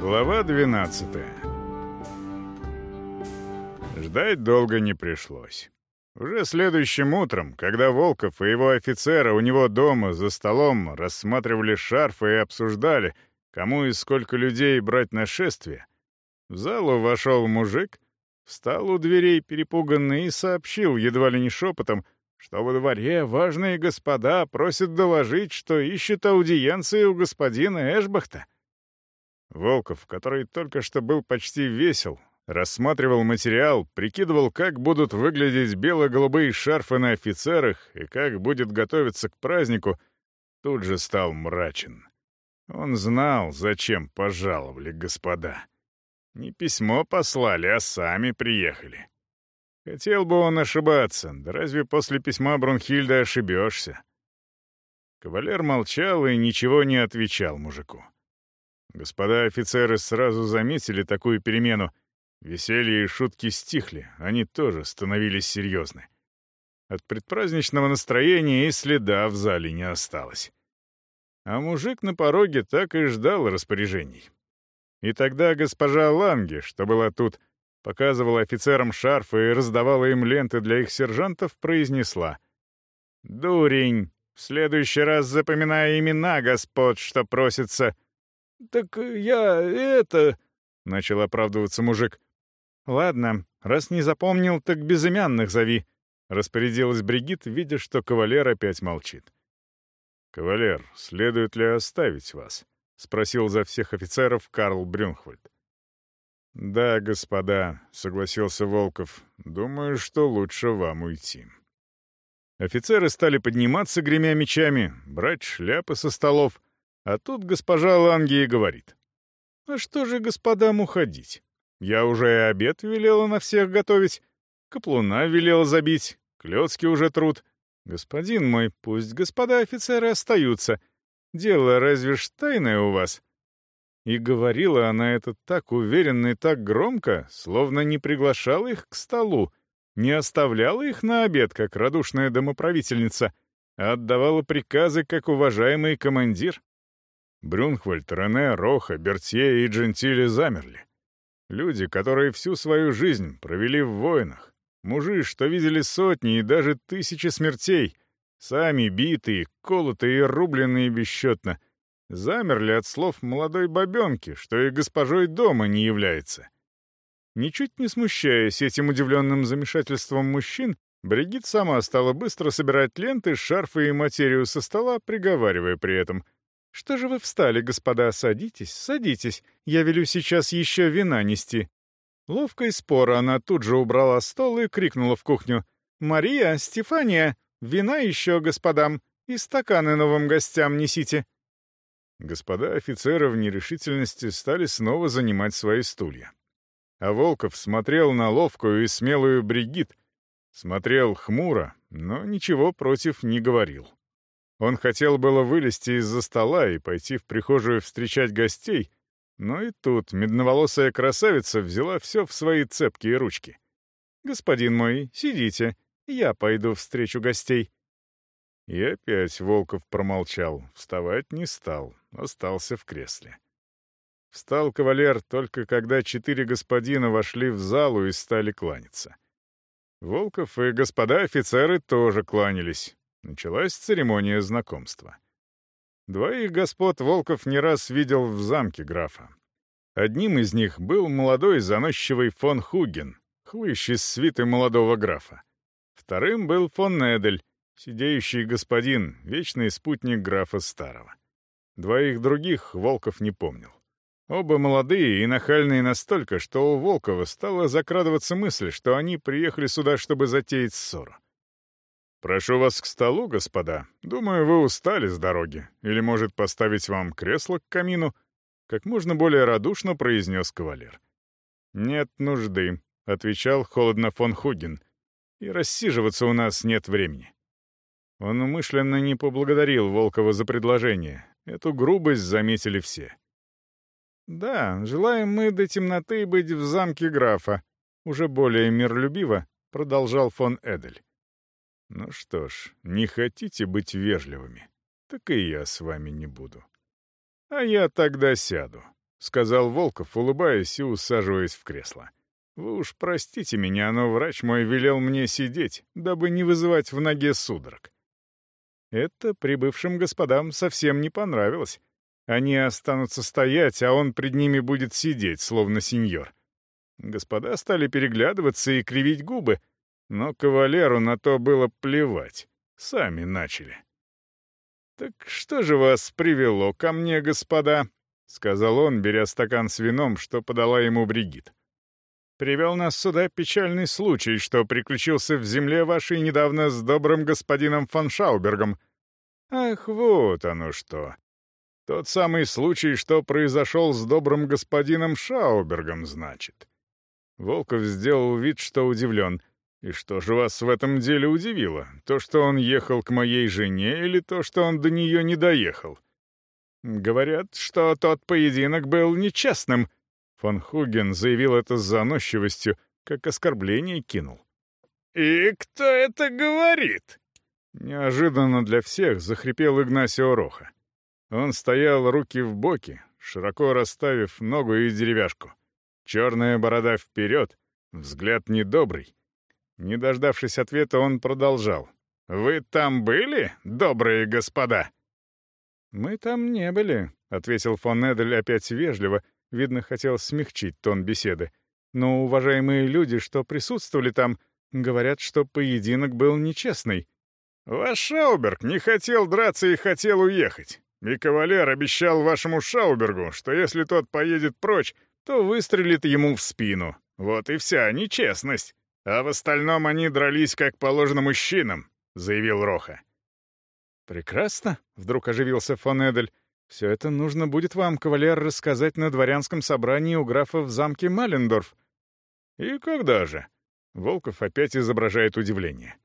Глава 12 Ждать долго не пришлось. Уже следующим утром, когда Волков и его офицеры у него дома за столом рассматривали шарфы и обсуждали, кому и сколько людей брать нашествие, в залу вошел мужик, встал у дверей перепуганный и сообщил едва ли не шепотом, что во дворе важные господа просят доложить, что ищут аудиенции у господина Эшбахта. Волков, который только что был почти весел, рассматривал материал, прикидывал, как будут выглядеть бело-голубые шарфы на офицерах и как будет готовиться к празднику, тут же стал мрачен. Он знал, зачем пожаловали господа. Не письмо послали, а сами приехали. Хотел бы он ошибаться, да разве после письма Брунхильда ошибешься? Кавалер молчал и ничего не отвечал мужику. Господа офицеры сразу заметили такую перемену. Веселье и шутки стихли, они тоже становились серьезны. От предпраздничного настроения и следа в зале не осталось. А мужик на пороге так и ждал распоряжений. И тогда госпожа Ланге, что была тут, показывала офицерам шарфы и раздавала им ленты для их сержантов, произнесла. «Дурень, в следующий раз запоминай имена господ, что просится». «Так я это...» — начал оправдываться мужик. «Ладно, раз не запомнил, так безымянных зови», — распорядилась Бригит, видя, что кавалер опять молчит. «Кавалер, следует ли оставить вас?» — спросил за всех офицеров Карл Брюнхвальд. «Да, господа», — согласился Волков, — «думаю, что лучше вам уйти». Офицеры стали подниматься, гремя мечами, брать шляпы со столов, а тут госпожа Ланги говорит. «А что же господам уходить? Я уже и обед велела на всех готовить, каплуна велела забить, клетки уже труд. Господин мой, пусть господа офицеры остаются. Дело разве ж тайное у вас?» И говорила она это так уверенно и так громко, словно не приглашала их к столу, не оставляла их на обед, как радушная домоправительница, а отдавала приказы, как уважаемый командир. Брюнхвальд, Рене, Роха, Бертье и Джентили замерли. Люди, которые всю свою жизнь провели в войнах, мужи, что видели сотни и даже тысячи смертей, сами битые, колотые и рубленные бесчетно — замерли от слов молодой бабенки, что и госпожой дома не является. Ничуть не смущаясь этим удивленным замешательством мужчин, Бригит сама стала быстро собирать ленты, шарфы и материю со стола, приговаривая при этом. «Что же вы встали, господа? Садитесь, садитесь. Я велю сейчас еще вина нести». Ловко и споро она тут же убрала стол и крикнула в кухню. «Мария, Стефания, вина еще господам и стаканы новым гостям несите». Господа офицеры в нерешительности стали снова занимать свои стулья. А Волков смотрел на ловкую и смелую Бригит, смотрел хмуро, но ничего против не говорил. Он хотел было вылезти из-за стола и пойти в прихожую встречать гостей, но и тут медноволосая красавица взяла все в свои цепкие ручки. «Господин мой, сидите, я пойду встречу гостей». И опять Волков промолчал, вставать не стал, остался в кресле. Встал кавалер только когда четыре господина вошли в залу и стали кланяться. Волков и господа офицеры тоже кланялись. Началась церемония знакомства. Двоих господ Волков не раз видел в замке графа. Одним из них был молодой заносчивый фон Хуген, хлыщ из свиты молодого графа. Вторым был фон Недель, Сидеющий господин, вечный спутник графа Старого. Двоих других Волков не помнил. Оба молодые и нахальные настолько, что у Волкова стала закрадываться мысль, что они приехали сюда, чтобы затеять ссору. «Прошу вас к столу, господа. Думаю, вы устали с дороги. Или, может, поставить вам кресло к камину?» Как можно более радушно произнес кавалер. «Нет нужды», — отвечал холодно фон Хуген. «И рассиживаться у нас нет времени. Он умышленно не поблагодарил Волкова за предложение. Эту грубость заметили все. «Да, желаем мы до темноты быть в замке графа», — уже более миролюбиво продолжал фон Эдель. «Ну что ж, не хотите быть вежливыми, так и я с вами не буду». «А я тогда сяду», сказал Волков, улыбаясь и усаживаясь в кресло. «Вы уж простите меня, но врач мой велел мне сидеть, дабы не вызывать в ноге судорог». Это прибывшим господам совсем не понравилось. Они останутся стоять, а он пред ними будет сидеть, словно сеньор. Господа стали переглядываться и кривить губы, но кавалеру на то было плевать. Сами начали. «Так что же вас привело ко мне, господа?» — сказал он, беря стакан с вином, что подала ему Бригит. «Привел нас сюда печальный случай, что приключился в земле вашей недавно с добрым господином фон Шаубергом. Ах, вот оно что!» Тот самый случай, что произошел с добрым господином Шаубергом, значит. Волков сделал вид, что удивлен. «И что же вас в этом деле удивило? То, что он ехал к моей жене, или то, что он до нее не доехал?» «Говорят, что тот поединок был нечестным», — фон Хуген заявил это с заносчивостью, как оскорбление кинул. «И кто это говорит?» Неожиданно для всех захрипел Игнасио Роха. Он стоял руки в боки, широко расставив ногу и деревяшку. Черная борода вперед, взгляд недобрый. Не дождавшись ответа, он продолжал. «Вы там были, добрые господа?» «Мы там не были», — ответил фон Эдель опять вежливо, видно, хотел смягчить тон беседы. «Но уважаемые люди, что присутствовали там, говорят, что поединок был нечестный». «Ваш Шауберг не хотел драться и хотел уехать. И кавалер обещал вашему Шаубергу, что если тот поедет прочь, то выстрелит ему в спину. Вот и вся нечестность. А в остальном они дрались как положено мужчинам», — заявил Роха. «Прекрасно», — вдруг оживился фон Эдель. «Все это нужно будет вам, кавалер, рассказать на дворянском собрании у графа в замке Малендорф». «И когда же?» Волков опять изображает удивление.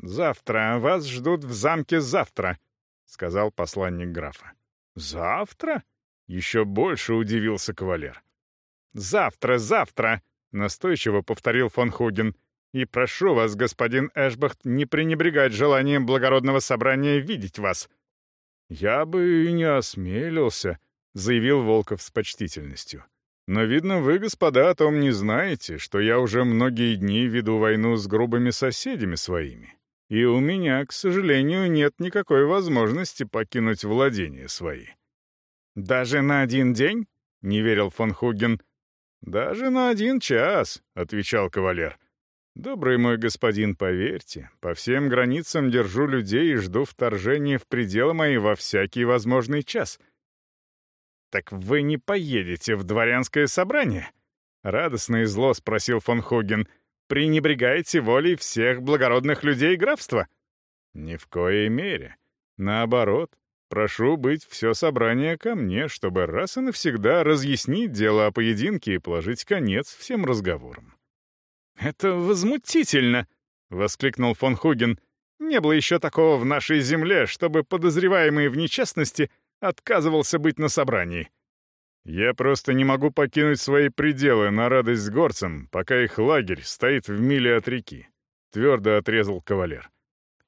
«Завтра. Вас ждут в замке завтра», — сказал посланник графа. «Завтра?» — еще больше удивился кавалер. «Завтра, завтра!» — настойчиво повторил фон Хуген. «И прошу вас, господин Эшбахт, не пренебрегать желанием благородного собрания видеть вас». «Я бы и не осмелился», — заявил Волков с почтительностью. «Но, видно, вы, господа, о том не знаете, что я уже многие дни веду войну с грубыми соседями своими и у меня, к сожалению, нет никакой возможности покинуть владения свои». «Даже на один день?» — не верил фон Хуген. «Даже на один час», — отвечал кавалер. «Добрый мой господин, поверьте, по всем границам держу людей и жду вторжения в пределы мои во всякий возможный час». «Так вы не поедете в дворянское собрание?» — радостно и зло спросил фон Хуген — пренебрегаете волей всех благородных людей графства?» «Ни в коей мере. Наоборот, прошу быть все собрание ко мне, чтобы раз и навсегда разъяснить дело о поединке и положить конец всем разговорам». «Это возмутительно!» — воскликнул фон Хуген. «Не было еще такого в нашей земле, чтобы подозреваемый в нечестности отказывался быть на собрании». Я просто не могу покинуть свои пределы на радость горцам, пока их лагерь стоит в миле от реки», — твердо отрезал кавалер.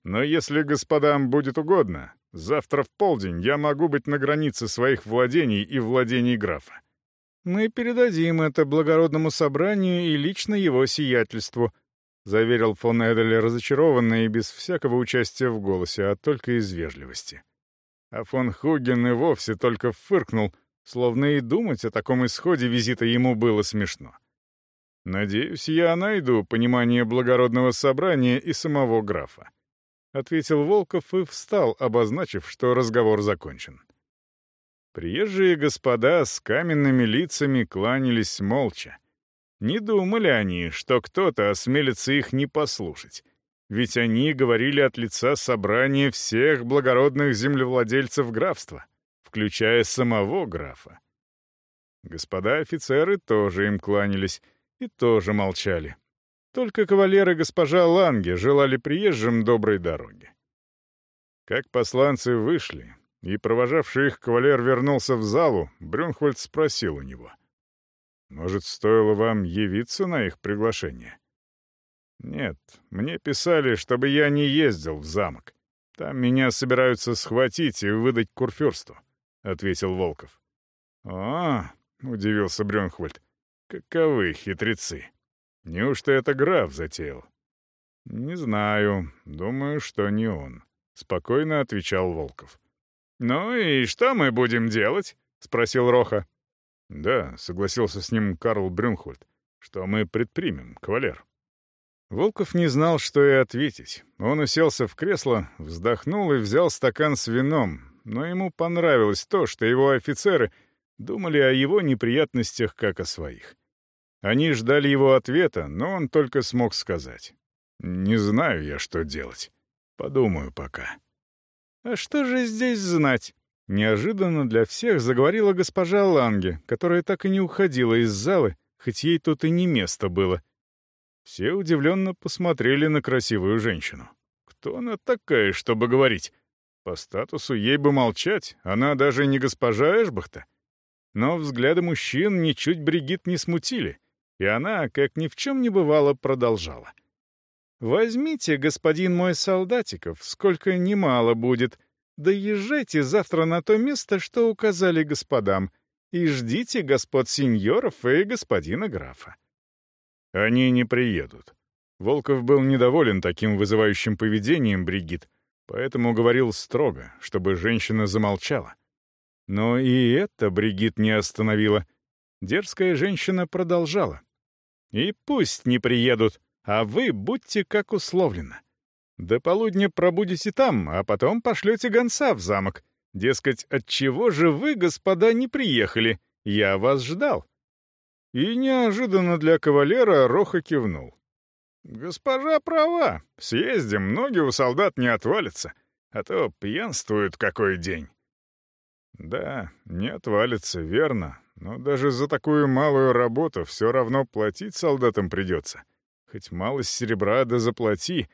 «Но если господам будет угодно, завтра в полдень я могу быть на границе своих владений и владений графа. Мы передадим это благородному собранию и лично его сиятельству», — заверил фон Эдель разочарованно и без всякого участия в голосе, а только из вежливости. А фон Хуген и вовсе только фыркнул — Словно и думать о таком исходе визита ему было смешно. «Надеюсь, я найду понимание благородного собрания и самого графа», — ответил Волков и встал, обозначив, что разговор закончен. Приезжие господа с каменными лицами кланялись молча. Не думали они, что кто-то осмелится их не послушать, ведь они говорили от лица собрания всех благородных землевладельцев графства — включая самого графа. Господа офицеры тоже им кланялись и тоже молчали. Только кавалер и госпожа Ланге желали приезжим доброй дороги. Как посланцы вышли, и провожавший их кавалер вернулся в залу, Брюнхвальд спросил у него. «Может, стоило вам явиться на их приглашение?» «Нет, мне писали, чтобы я не ездил в замок. Там меня собираются схватить и выдать курфюрсту. — ответил Волков. «А, — удивился Брюнхвальд, — каковы хитрецы? Неужто это граф затеял?» «Не знаю. Думаю, что не он», — спокойно отвечал Волков. «Ну и что мы будем делать?» — спросил Роха. «Да», — согласился с ним Карл Брюнхвальд, — «что мы предпримем, кавалер». Волков не знал, что и ответить. Он уселся в кресло, вздохнул и взял стакан с вином, но ему понравилось то, что его офицеры думали о его неприятностях как о своих. Они ждали его ответа, но он только смог сказать. «Не знаю я, что делать. Подумаю пока». «А что же здесь знать?» Неожиданно для всех заговорила госпожа Ланге, которая так и не уходила из залы, хоть ей тут и не место было — все удивленно посмотрели на красивую женщину. Кто она такая, чтобы говорить? По статусу ей бы молчать, она даже не госпожа Эшбахта. Но взгляды мужчин ничуть Бригит не смутили, и она, как ни в чем не бывало, продолжала. «Возьмите, господин мой солдатиков, сколько немало будет, да езжайте завтра на то место, что указали господам, и ждите господ сеньоров и господина графа. Они не приедут. Волков был недоволен таким вызывающим поведением Бригит, поэтому говорил строго, чтобы женщина замолчала. Но и это Бригит не остановила. Дерзкая женщина продолжала. «И пусть не приедут, а вы будьте как условлено. До полудня пробудете там, а потом пошлете гонца в замок. Дескать, отчего же вы, господа, не приехали? Я вас ждал. И неожиданно для кавалера Роха кивнул. «Госпожа права. Съездим, ноги у солдат не отвалятся, а то пьянствуют какой день». «Да, не отвалится, верно. Но даже за такую малую работу все равно платить солдатам придется. Хоть малость серебра да заплати.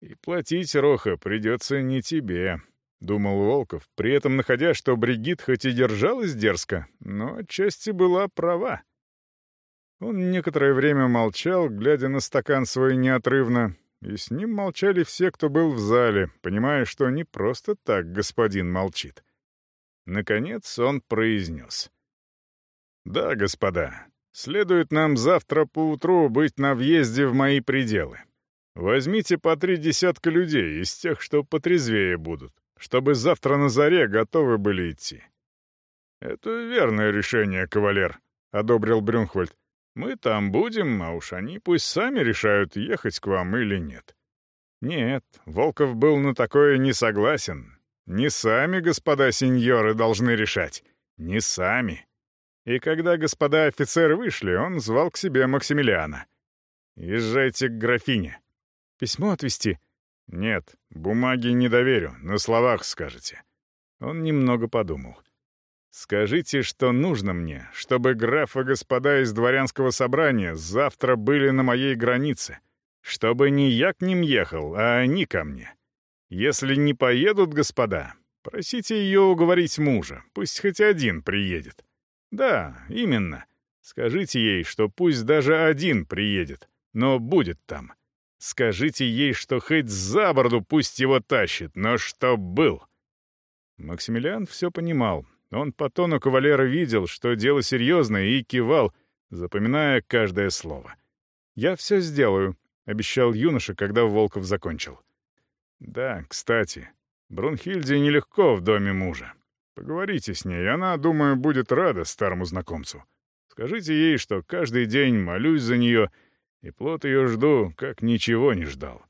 И платить, Роха, придется не тебе», — думал Волков, при этом находя, что Бригит хоть и держалась дерзко, но отчасти была права. Он некоторое время молчал, глядя на стакан свой неотрывно, и с ним молчали все, кто был в зале, понимая, что не просто так господин молчит. Наконец он произнес. «Да, господа, следует нам завтра поутру быть на въезде в мои пределы. Возьмите по три десятка людей из тех, что потрезвее будут, чтобы завтра на заре готовы были идти». «Это верное решение, кавалер», — одобрил Брюнхвальд. Мы там будем, а уж они пусть сами решают, ехать к вам или нет. Нет, Волков был на такое не согласен. Не сами, господа сеньоры, должны решать. Не сами. И когда господа офицеры вышли, он звал к себе Максимилиана. «Езжайте к графине. Письмо отвезти?» «Нет, бумаги не доверю, на словах скажете». Он немного подумал. Скажите, что нужно мне, чтобы граф и господа из дворянского собрания завтра были на моей границе, чтобы не я к ним ехал, а они ко мне. Если не поедут господа, просите ее уговорить мужа, пусть хоть один приедет. Да, именно. Скажите ей, что пусть даже один приедет, но будет там. Скажите ей, что хоть за бороду пусть его тащит, но чтоб был. Максимилиан все понимал, он по тону кавалера видел, что дело серьезное, и кивал, запоминая каждое слово. «Я все сделаю», — обещал юноша, когда Волков закончил. «Да, кстати, Брунхильде нелегко в доме мужа. Поговорите с ней, она, думаю, будет рада старому знакомцу. Скажите ей, что каждый день молюсь за нее, и плод ее жду, как ничего не ждал».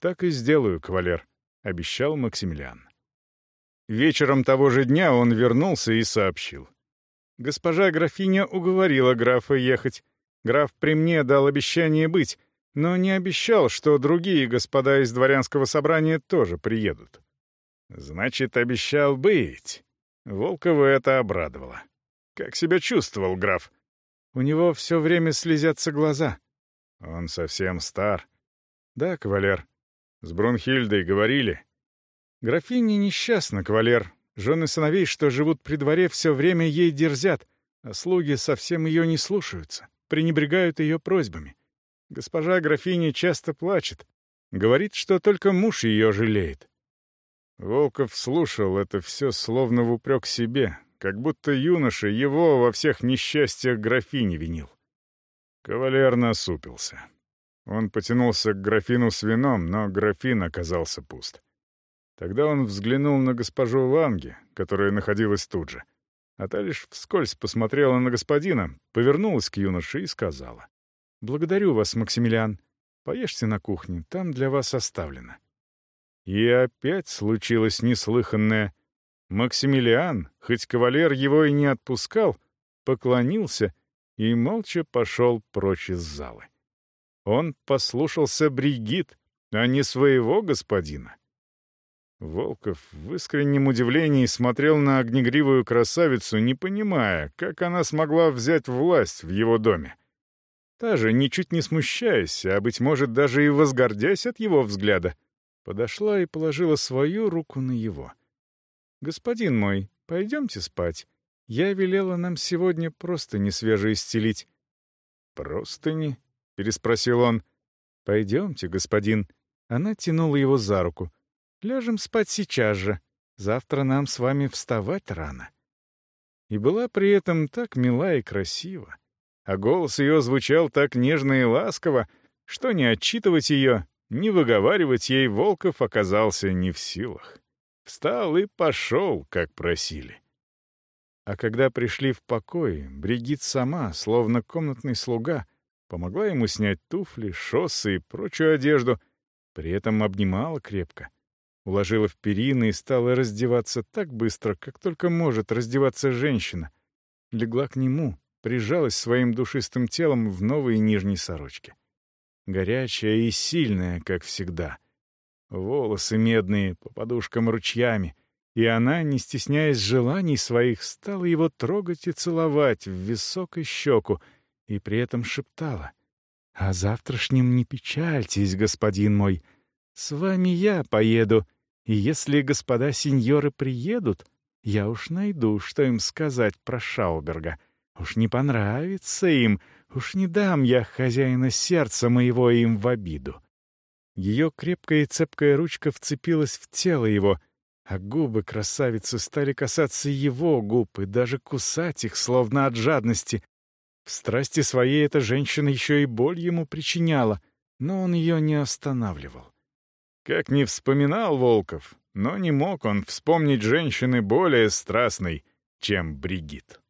«Так и сделаю, кавалер», — обещал Максимилиан. Вечером того же дня он вернулся и сообщил. Госпожа графиня уговорила графа ехать. Граф при мне дал обещание быть, но не обещал, что другие господа из дворянского собрания тоже приедут. Значит, обещал быть. Волкова это обрадовало. Как себя чувствовал граф? У него все время слезятся глаза. Он совсем стар. Да, кавалер. С Брунхильдой говорили. Графиня несчастна, кавалер. Жены сыновей, что живут при дворе, все время ей дерзят, а слуги совсем ее не слушаются, пренебрегают ее просьбами. Госпожа графиня часто плачет, говорит, что только муж ее жалеет. Волков слушал это все словно в упрек себе, как будто юноша его во всех несчастьях графини винил. Кавалер насупился. Он потянулся к графину с вином, но графин оказался пуст. Тогда он взглянул на госпожу Ланге, которая находилась тут же. А та лишь вскользь посмотрела на господина, повернулась к юноше и сказала. «Благодарю вас, Максимилиан. Поешьте на кухне, там для вас оставлено». И опять случилось неслыханное. Максимилиан, хоть кавалер его и не отпускал, поклонился и молча пошел прочь из залы. Он послушался Бригит, а не своего господина. Волков в искреннем удивлении смотрел на огнегривую красавицу, не понимая, как она смогла взять власть в его доме. Та же, ничуть не смущаясь, а, быть может, даже и возгордясь от его взгляда, подошла и положила свою руку на его. «Господин мой, пойдемте спать. Я велела нам сегодня просто не свежие стелить». «Простыни?» — переспросил он. «Пойдемте, господин». Она тянула его за руку. «Ляжем спать сейчас же. Завтра нам с вами вставать рано». И была при этом так мила и красива. А голос ее звучал так нежно и ласково, что не отчитывать ее, не выговаривать ей Волков оказался не в силах. Встал и пошел, как просили. А когда пришли в покой, Бригит сама, словно комнатный слуга, помогла ему снять туфли, шоссы и прочую одежду, при этом обнимала крепко, уложила в перины и стала раздеваться так быстро, как только может раздеваться женщина. Легла к нему, прижалась своим душистым телом в новой нижней сорочке. Горячая и сильная, как всегда. Волосы медные, по подушкам ручьями. И она, не стесняясь желаний своих, стала его трогать и целовать в висок и щеку, и при этом шептала. «О завтрашнем не печальтесь, господин мой. С вами я поеду, и если господа сеньоры приедут, я уж найду, что им сказать про Шауберга. Уж не понравится им, уж не дам я хозяина сердца моего им в обиду». Ее крепкая и цепкая ручка вцепилась в тело его, а губы красавицы стали касаться его губ и даже кусать их, словно от жадности, в страсти своей эта женщина еще и боль ему причиняла, но он ее не останавливал. Как не вспоминал Волков, но не мог он вспомнить женщины более страстной, чем Бригит.